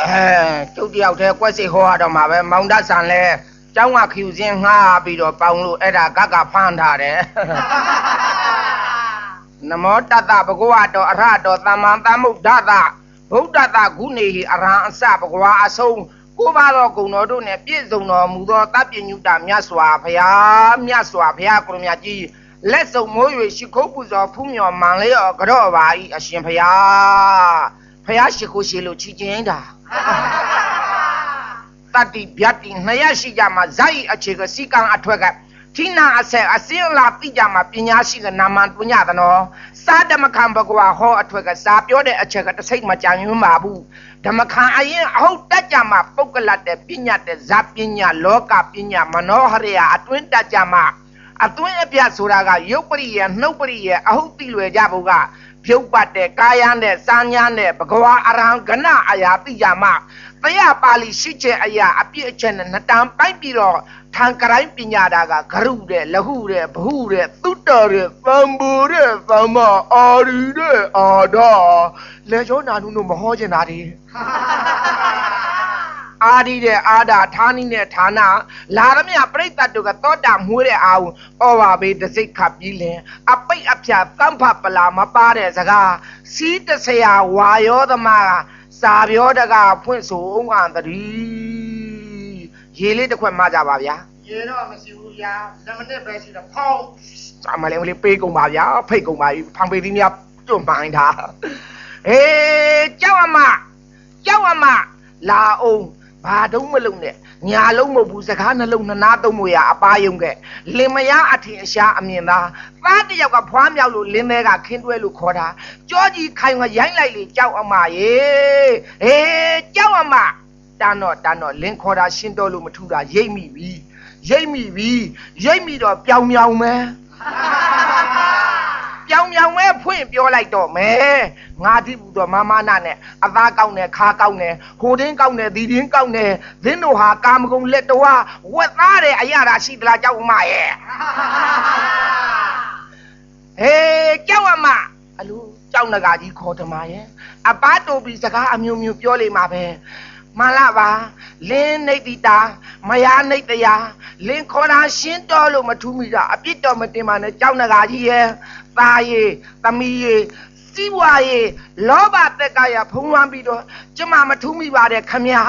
အဲကျုပ်တယောက်တည်းကွက်စိဟောရတော့မှာပဲမောင်တဆန်လဲကျောင်းကခ ्यू စင်းငှားပြီးတော့ပေါင်လို့အဲ့ဒါကကဖမ်းထားတယ်နမောတတဘဂဝတောအရဟတောသမ္မာသမ္ဗုဒ္ဓတဗုဒ္ဓတဂုဏေဟိအရဟံအစဘဂဝါအဆုံးကိုပါတော်ဂုံတော်တို့နဲ့ပြည့်စုံတော်မူသောတပ်ပညုတမြတ်စွာဘုရားမြတ်စွာဘုရားကိုရမြတ်ကြီးလက်စုံမိုး၍ရှိခိုးပူဇော်ဖူးမြော်မှန်လေရောကြော့ပါဤအရှင်ဘုရား ဘုရားရှိခိုးရှိလို့ချီကျင်းတာတတိဗျတ်တိနှစ်ရရှိကြမှာဇာဤအခြေကစီကံအထွက်ကထိနာအဆက်အစင်းလာတိကြမှာပညာရှိကနာမန်တွညသနောစာဓမ္မခံဘဂဝါဟောအထွက်ကစာပြောတဲ့အချက်ကတစိတ်မကြံရွံ့ပါဘူးဓမ္မခံအရင်အဟုတ်တက်ကြမှာပုဂ္ဂလတဲ့ပညာတဲ့ဇာပညာလောကပညာမနောဟရိယအတွင်းတက်ကြမှာ အတွင်းအပြဆိုတာကယုတ်ပရိယနှုတ်ပရိယအဟုတ်တိလွယ်ကြဖို့ကဖြုတ်ပတ်တဲ့ကာယနဲ့စာညာနဲ့ဘဂဝါအရဟံကဏအရာတိကြမှာတရားပါဠိရှိချက်အရာအပြည့်အချက်နဲ့နှစ်တန်ပိုက်ပြီးတော့ထံကရိုင်းပညာတာကဂရုတဲ့လဟုတဲ့ဘဟုတဲ့သုတ္တတဲ့သံဘူတဲ့သမ္မာအာရီတဲ့အာဒလေကျောနာနုတို့မဟောကျင်တာဒီ အာဒီတဲ့အာဒဌာနိနဲ့ဌာနလာရမြပြိတ္တတို့ကသောတာမွေးတဲ့အာဟုဩဝါဘေးတစိတ်ခပ်ပြီးလင်အပိတ်အဖြာသံဖပလာမပါတဲ့စကားစီးတဆရာဝါယောသမားစာပြောတကဖွင့်ဆိုအောင်အန်တည်းရေလေးတစ်ခွက်မှကြပါဗျာရေတော့မရှိဘူးဗျာလက်မနစ်ပဲရှိတော့ဖောင်းစာမလေးလေးပေးကုန်ပါဗျာဖိတ်ကုန်ပါပြီဖောင်ပေသီးများတွန့်မှိုင်းတာအေးကြောက်အမကြောက်အမလာအောင် ဘာတုံးမလုံးနဲ့ညာလုံးမဟုတ်ဘူးစကားနှလုံးနှနာသုံးမွေရအပါယုံကဲလင်မယားအထင်အရှားအမြင်သားသားတယောက်ကဖွားမြောက်လို့လင်းသေးကခင်းတွဲလို့ခေါ်တာကြောကြီးခိုင်ကရိုင်းလိုက်လေကြောက်အမရေအေးကြောက်အမတန်းတော့တန်းတော့လင်းခေါ်တာရှင်းတော့လို့မထူတာရိပ်မိပြီရိပ်မိပြီရိပ်မိတော့ပြောင်မြောင်မယ် ပြောင်ပြောင်ပဲဖွင့်ပြောလိုက်တော့မယ်ငါတိဘူးတော့မမနာနဲ့အသားကောက်နဲ့ခါကောက်နဲ့ဟိုတင်းကောက်နဲ့ဒီတင်းကောက်နဲ့သင်းတို့ဟာကာမဂုဏ်လက်တော်ဟာဝက်သားတယ်အရာတာရှိသလားကြောက်မရဲ့ဟေးကြောက်အမအလူကြောက်နဂါကြီးခေါ်ဓမ္မရဲ့အပားတူပြီးစကားအမျိုးမျိုးပြောလိမ့်မှာပဲ မှန်လားပါလင်းနေတိတာမယားနေတရားလင်းခေါ်တာရှင်းတော်လို့မထူးမိတာအပြစ်တော်မတင်ပါနဲ့ကြောက်နဂါကြီးရဲ့သားရေးသမီးရေးစီးပွားရေးလောဘတက်ကရဖုံးလွှမ်းပြီးတော့ကျမမထူးမိပါတယ်ခမညာ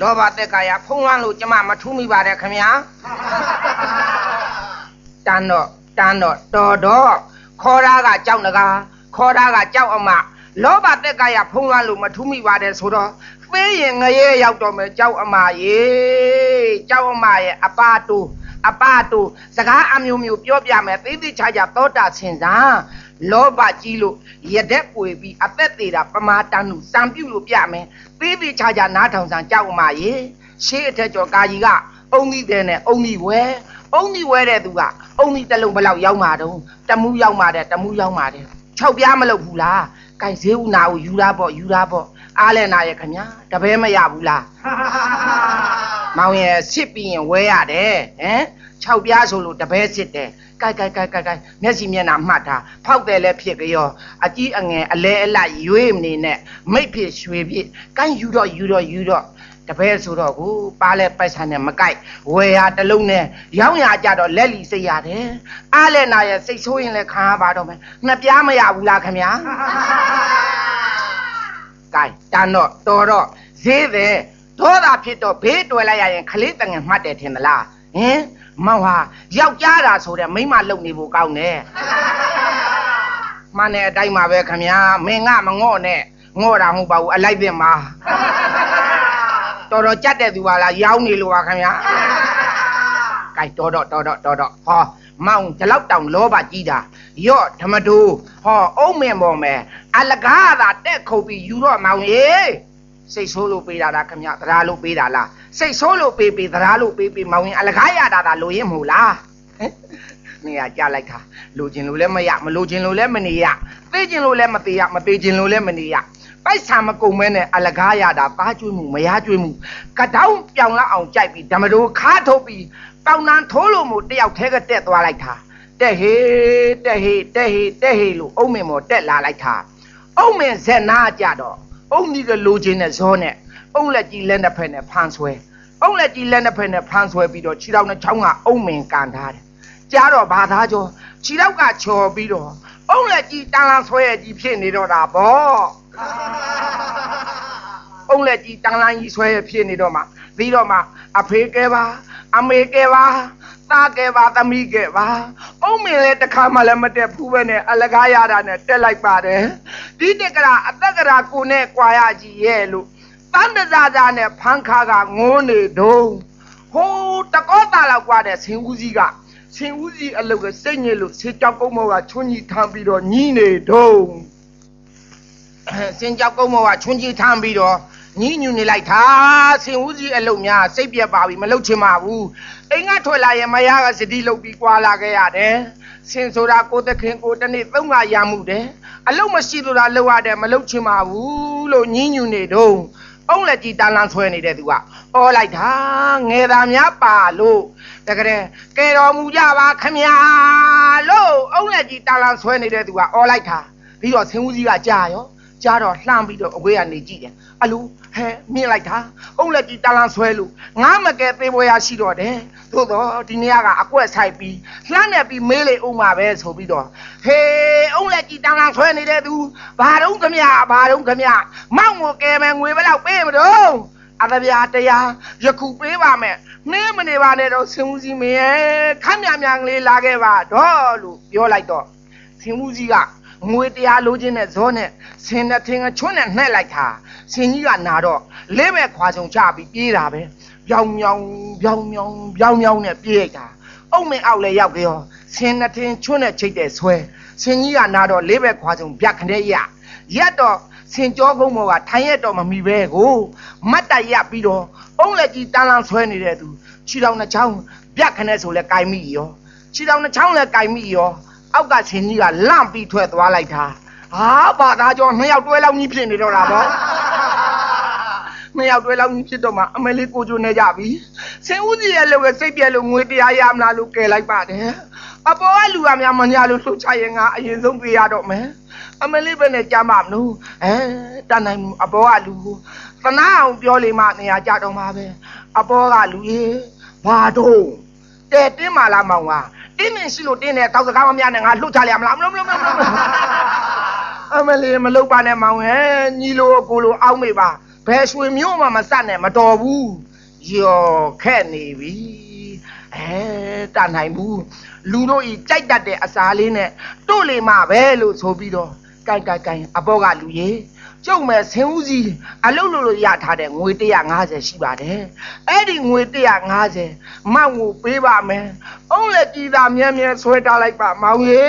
လောဘတက်ကရဖုံးလွှမ်းလို့ကျမမထူးမိပါတယ်ခမညာတန်တော့တန်တော့တော်တော့ခေါ်တာကကြောက်နဂါ ခေါ်တာကကြောက်အမလောဘတက်ကရဖုံးလွှမ်းလို့မထူးမိပါတယ်ဆိုတော့သေးရင်ငရဲရောက်တော့မယ်ကြောက်အမရေကြောက်အမရဲ့အပါတူအပတူစကားအမျိုးမျိုးပြောပြမယ်သိသိချာချာသောတာဆင်စာလောဘကြီးလို့ရတဲ့ပွေပြီးအသက်သေးတာပမာတန်လူစံပြုတ်လို့ပြမယ်သိသိချာချာနားထောင်ဆန်ကြောက်မရေရှေးအထက်ကျော်ကာကြီးကအုံကြီးတဲ့နဲ့အုံကြီးဝဲအုံကြီးဝဲတဲ့သူကအုံကြီးတစ်လုံးဘလောက်ရောက်မှာတုံးတမူးရောက်မှာတဲ့တမူးရောက်မှာတဲ့ ၆ပြားမလုပ်ဘူးလားကင်ဈေးဦးနာကိုယူတာပေါ့ယူတာပေါ့အားလဲနာရဲ့ခင်ဗျာတပည့်မရဘူးလားမောင်ရဲ့စစ်ပြီးရင်ဝဲရတယ်ဟမ်6ပြားဆိုလို့တပည့်စစ်တယ်ကြိုက်ကြိုက်ကြိုက်ကြိုက်ကြိုက်မျက်စိမျက်နှာမှတ်တာဖောက်တယ်လည်းဖြစ်ကြောအကြီးအငယ်အလဲအလတ်ရွေးမနေနဲ့မိတ်ဖြစ်ရွှေဖြစ်ကိုင်းယူတော့ယူတော့ယူတော့ တပည့်ဆိုတော့ကိုပါလဲပိုက်ဆံနဲ့မကြိုက်ဝယ်ရတလုံးနဲ့ရောင်းရကြတော့လက်လီစိတ်ရတယ်အားလဲနာရဲ့စိတ်ဆိုးရင်လည်းခံရပါတော့မယ်နှစ်ပြားမရဘူးလားခင်ဗျာကဲတန်တော့တော်တော့ဈေးတယ်ဒေါသဖြစ်တော့ဘေးတွေ့လိုက်ရရင်ခလေးတငယ်မှတ်တယ်ထင်သလားဟင်မောင်ဟာယောက်ျားတာဆိုတဲ့မိမလုံနေဖို့ကောင်းတယ်မှန်တဲ့အတိုင်းပါပဲခမညာမင်းကမငော့နဲ့ငော့တာမဟုတ်ပါဘူးအလိုက်ပြင်မှာ တော်တော်ကြက်တဲ့သူပါလားရောင်းနေလို့ပါခမညာကဲတော်တော့တော်တော့တော်တော့ဟောမောင်ဒီလောက်တောင်လောဘကြီးတာရော့ဓမ္မတူဟောအုံးမင်ပေါ်မယ်အလကားသာတက်ခုတ်ပြီးယူတော့မောင်ရေစိတ်ဆိုးလို့ပေးတာလားခမညာတရားလို့ပေးတာလားစိတ်ဆိုးလို့ပေးပေးတရားလို့ပေးပေးမောင်ရင်အလကားရတာသာလိုရင်မဟုတ်လားနေရကြလိုက်တာလိုချင်လို့လည်းမရမလိုချင်လို့လည်းမနေရသိချင်လို့လည်းမသေးရမသေးချင်လို့လည်းမနေရ ပိုက်ဆံမကုန်မဲနဲ့အလကားရတာပါကျွေးမှုမရကျွေးမှုကတောင်းပြောင်လောက်အောင်ကြိုက်ပြီးဓမ္မတို့ခါထုတ်ပြီးပေါင်နံထိုးလို့မို့တယောက်ထဲကတက်သွားလိုက်တာတက်ဟေတက်ဟေတက်ဟေတက်ဟေလို့အုံမင်မော်တက်လာလိုက်တာအုံမင်ဇက်နာကြတော့အုံဒီကလိုချင်တဲ့ဇောနဲ့အုံလက်ကြီးလက်နှစ်ဖက်နဲ့ဖမ်းဆွဲအုံလက်ကြီးလက်နှစ်ဖက်နဲ့ဖမ်းဆွဲပြီးတော့ခြေထောက်နဲ့ချောင်းကအုံမင်ကန်ထားတယ်ကြားတော့ဘာသားကျော်ခြေထောက်ကချော်ပြီးတော့အုံလက်ကြီးတန်လန်ဆွဲရကြီးဖြစ်နေတော့တာဗော အုံလက်ကြီးတန်လန်ကြီးဆွဲရဖြစ်နေတော့မှပြီးတော့မှအဖေကဲပါအမေကဲပါသားကဲပါသမီးကဲပါအုံမင်းလည်းတစ်ခါမှလည်းမတက်ဘူးပဲနဲ့အလကားရတာနဲ့တက်လိုက်ပါတယ်ဒီတက်ကရာအသက်ကရာကိုနဲ့ကွာရကြီးရဲ့လို့တန်တဇာဇာနဲ့ဖန်းခါကငိုးနေတော့ဟိုးတကောတာလောက်ကွာတဲ့ဆင်ဦးကြီးကဆင်ဦးကြီးအလုတ်ကစိတ်ညစ်လို့ဆေးကြောက်ကုန်းမောကချွန်းကြီးထမ်းပြီးတော့ညီးနေတော့ဆင်ကြောက်ကုန်းမောကချွန်းကြီးထမ်းပြီးတော့ ညင်းညူနေလိုက်တာဆင်ဦးကြီးအလုတ်များစိတ်ပြက်ပါပြီမလုတ်ချင်ပါဘူးအိမ်ကထွက်လာရင်မယားကစတိလုတ်ပြီးကွာလာခဲ့ရတယ်ဆင်ဆိုတာကိုသခင်ကိုတနေ့သုံးကရမှုတယ်အလုတ်မရှိလို့လားလောက်ရတယ်မလုတ်ချင်ပါဘူးလို့ညင်းညူနေတော့အုံးလက်ကြီးတန်းလန်းဆွဲနေတဲ့သူကအော်လိုက်တာငယ်သားများပါလို့တကယ်ကဲတော်မူကြပါခမညာလို့အုံးလက်ကြီးတန်းလန်းဆွဲနေတဲ့သူကအော်လိုက်တာပြီးတော့ဆင်းဦးကြီးကကြာရော ကြာတော့လှမ်းပြီးတော့အဝေးကနေကြည့်တယ်အလူဟဲမြင်လိုက်တာအုံးလက်ကြီးတန်းလန်းဆွဲလို့ငါမကဲသေးပွဲရရှိတော့တယ်သို့တော့ဒီနေ့ကအကွက်ဆိုင်ပြီးလှမ်းနေပြီးမေးလေဦးမှာပဲဆိုပြီးတော့ဟေးအုံးလက်ကြီးတန်းလန်းဆွဲနေတဲ့သူဘာတော့ခမညာဘာတော့ခမညာမောက်ငိုကဲမယ်ငွေဘယ်လောက်ပေးမတော့အတဗျာတရားယခုပေးပါမယ်နှင်းမနေပါနဲ့တော့ဆင်းဦးစီမင်းရဲ့ခမ်းမြမြန်ကလေးလာခဲ့ပါတော့လို့ပြောလိုက်တော့ဆင်းဦးစီက ငွေတရားလိုချင်တဲ့ဇောနဲ့ဆင်းတဲ့ထင်းကချွန်းနဲ့နှဲ့လိုက်တာဆင်းကြီးကနာတော့လေးပဲခွာချုံချပြီးပြေးတာပဲပြောင်မြောင်ပြောင်မြောင်ပြောင်မြောင်နဲ့ပြေးလိုက်တာအုံမင်းအောက်လဲရောက်ကြောဆင်းတဲ့ထင်းချွန်းနဲ့ချိတ်တဲ့ဆွဲဆင်းကြီးကနာတော့လေးပဲခွာချုံပြက်ခနဲ့ရရက်တော့ဆင်ကြောကုန်းမောကထိုင်ရတော့မမီပဲကိုမတ်တက်ရပြီးတော့အုံးလက်ကြီးတန်းလန်းဆွဲနေတဲ့သူခြေတော်နှချောင်းပြက်ခနဲ့ဆိုလဲကြိုင်မိရောခြေတော်နှချောင်းလဲကြိုင်မိရော အောက်ကဆင်ကြီးကလန့်ပြီးထွက်သွားလိုက်တာဟာဘာသာကြောနှစ်ယောက်တွဲလောက်ကြီးဖြစ်နေတော့တာဗောနှစ်ယောက်တွဲလောက်ကြီးဖြစ်တော့မှအမေလေးကိုချိုနေကြပြီဆင်ဦးကြီးရဲ့လောက်ကစိတ်ပြက်လို့ငွေတရားရမလားလို့ကယ်လိုက်ပါတယ်အပေါ်ကလူကများမညာလို့လှုပ်ချရင်ငါအရင်ဆုံးပြေးရတော့မယ်အမလေးပဲနဲ့ကြားမမလို့အဲတန်နိုင်အပေါ်ကလူသနာအောင်ပြောလေမှနေရာကြတော့မှာပဲအပေါ်ကလူရေဘာတော့တဲတင်းမာလားမောင်က တင်းနေရှိလို့တင်းနေတောက်စကားမများနဲ့ငါလှုပ်ချလိုက်ရမလားမလို့မလို့မလို့အမလေးမလုပ်ပါနဲ့မောင်ဟဲ့ညီလိုကိုလိုအောက်မေပါဘယ်ရွှေမျိုးမှမစက်နဲ့မတော်ဘူးယောခက်နေပြီအဲတန်နိုင်ဘူးလူတို့ဤကြိုက်တတ်တဲ့အစားလေးနဲ့တို့လေမှပဲလို့ဆိုပြီးတော့ ကိုင်ကိုင်ကိုင်အပေါ်ကလူရေကျုံမဲ့ဆင်းဦးစီအလုတ်လို့လို့ရထားတဲ့ငွေ150ရှိပါတယ်အဲ့ဒီငွေ150မောင်ကိုပေးပါမယ်အုံးလက်ကြီးသာမြဲမြဲဆွဲထားလိုက်ပါမောင်ရေ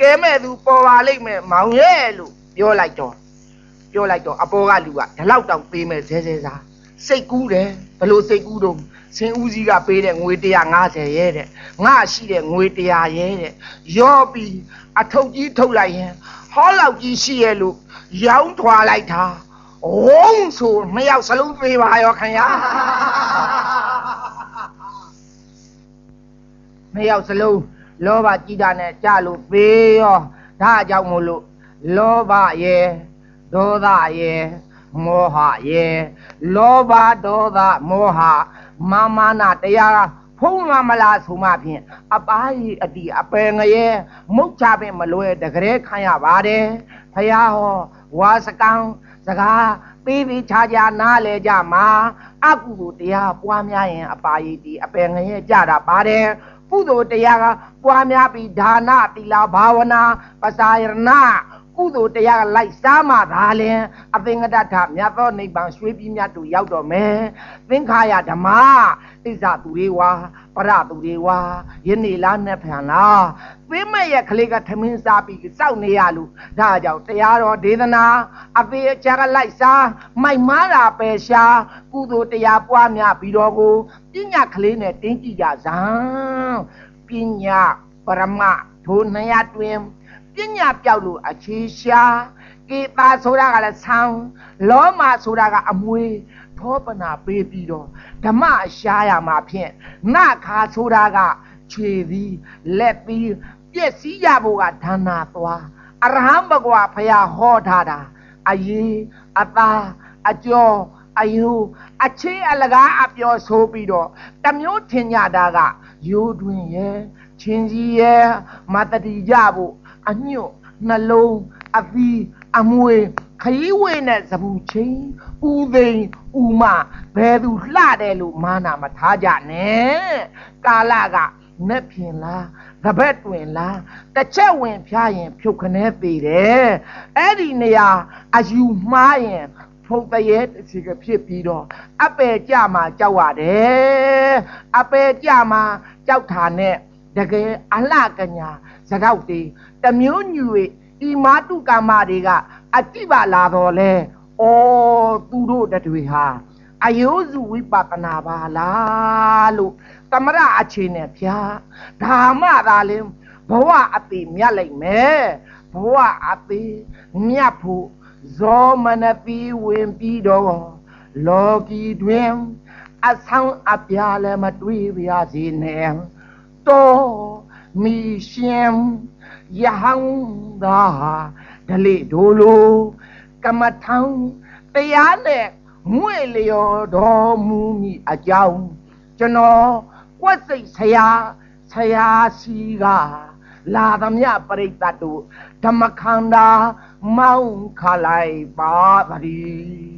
ကဲမဲ့သူပေါ်ပါလိမ့်မယ်မောင်ရဲ့လို့ပြောလိုက်တော့ပြောလိုက်တော့အပေါ်ကလူကဒီလောက်တောင်ပေးမဲ့ဇဲဇဲစားစိတ်ကူးတယ်ဘလို့စိတ်ကူးတော့ဆင်းဦးစီးကပေးတဲ့ငွေ150ရဲတဲ့ငါရှိတဲ့ငွေ100ရဲတဲ့ရောပြီးအထုပ်ကြီးထုတ်လိုက်ရင် ဟောလောက်ကြီးရှိရဲ့လို့ရောင်းထွာလိုက်တာဝုန်းဆိုနှစ်ယောက်စလုံးသေးပါရောခင်ဗျာနှစ်ယောက်စလုံးလောဘကြီးတာနဲ့ကြလို့သေးရောဒါအကြောင်းမို့လို့လောဘရဲ့ဒေါသရဲ့မောဟရဲ့လောဘဒေါသမောဟမာမာနာတရား ဖုံးမမလားဆိုမှဖြင့်အပားကြီးအတီအပယ်ငရဲမုတ်ချပင်မလွဲတကယ်ခံရပါတယ်ဖယားဟောဝါစကံစကားပေးပြီးခြားခြားနားလဲကြမှာအကုသိုလ်တရားပွားများရင်အပါယီတီအပယ်ငရဲကြတာပါတယ်ကုသိုလ်တရားကပွားများပြီးဒါနသီလဘာဝနာပစာယရဏကုသိုလ်တရားကလိုက်စားမှသာလင်အသင်္ကတထမြတ်သောနိဗ္ဗာန်ရွှေပြီးမြတ်တို့ရောက်တော့မယ်သင်္ခါရဓမ္မ ဣဇသူတွေဝါပရသူတွေဝါယနေ့လားနဲ့ဖန်လားသင်းမဲ့ရဲ့ကလေးကထမင်းစားပြီးစောက်နေရလို့ဒါကြောင့်တရားတော်ဒေသနာ အသေးအချာကလိုက်စားမိုက်မားတာပယ်ရှားကုသိုလ်တရားပွားများပြီးတော့ကိုပညာကလေးနဲ့တင်းကြည့်ကြစမ်းပညာပရမဒုနှစ်ရတွင်ပညာပြောက်လို့အခြေရှားကေတာဆိုတာကလည်းဆောင်းလောမဆိုတာကအမွေ ထောပနာပေးပြီးတော့ဓမ္မရှားရမှာဖြင့်နခါဆိုတာကခြေသည်လက်သည်ပြည့်စည်ရဖို့ကဌာနာသွားအရဟံဘဂဝါဖရာဟောထားတာအယေအသာအကျော်အယုအချေးအလကားအပြော်ဆိုပြီးတော့တမျိုးထင်ကြတာကရိုးတွင်ရဲ့ချင်းကြီးရဲ့မတတိကြဖို့အညွတ်နှလုံးအသီးအမွေ ခရီးဝေးနဲ့ဇပူချင်းဦးသိန်းဦးမဘယ်သူလှတယ်လို့မာနာမထားကြနဲ့ကာလကမက်ဖြင်လားတပတ်တွင်လားတစ်ချက်ဝင်ဖျားရင်ဖြုတ်ခနဲသေးတယ်အဲ့ဒီနေရာအယူမှားရင်ဖုတ်တရဲတစ်စီကဖြစ်ပြီးတော့အပယ်ကြမှာကြောက်ရတယ်အပယ်ကြမှာကြောက်တာနဲ့တကယ်အလှကညာဇရောက်တေတမျိုးညူဤမာတုကာမတွေက အတိပါလာတော်လဲဩသူတို့တတွေဟာအယိုးစုဝိပဿနာပါလားလို့သမရအခြေနဲ့ဗျာဒါမှသာလင်ဘဝအတိမြတ်လိုက်မယ်ဘဝအတိမြတ်ဖို့ဇောမနတိဝင်ပြီးတော့လောကီတွင်အဆောင်အပြာလည်းမတွေးပါစေနဲ့တော်မီရှင်ယဟန်သာ ဒလိဒိုလိုကမ္မထံတရားနဲ့ငွေလျော်တော်မူမိအကြောင်းကျွန်တော်ကွက်စိတ်ဆရာဆရာစီကလာသမျှပရိသတ်တို့ဓမ္မခန္ဓာမောင်းခလိုက်ပါသည်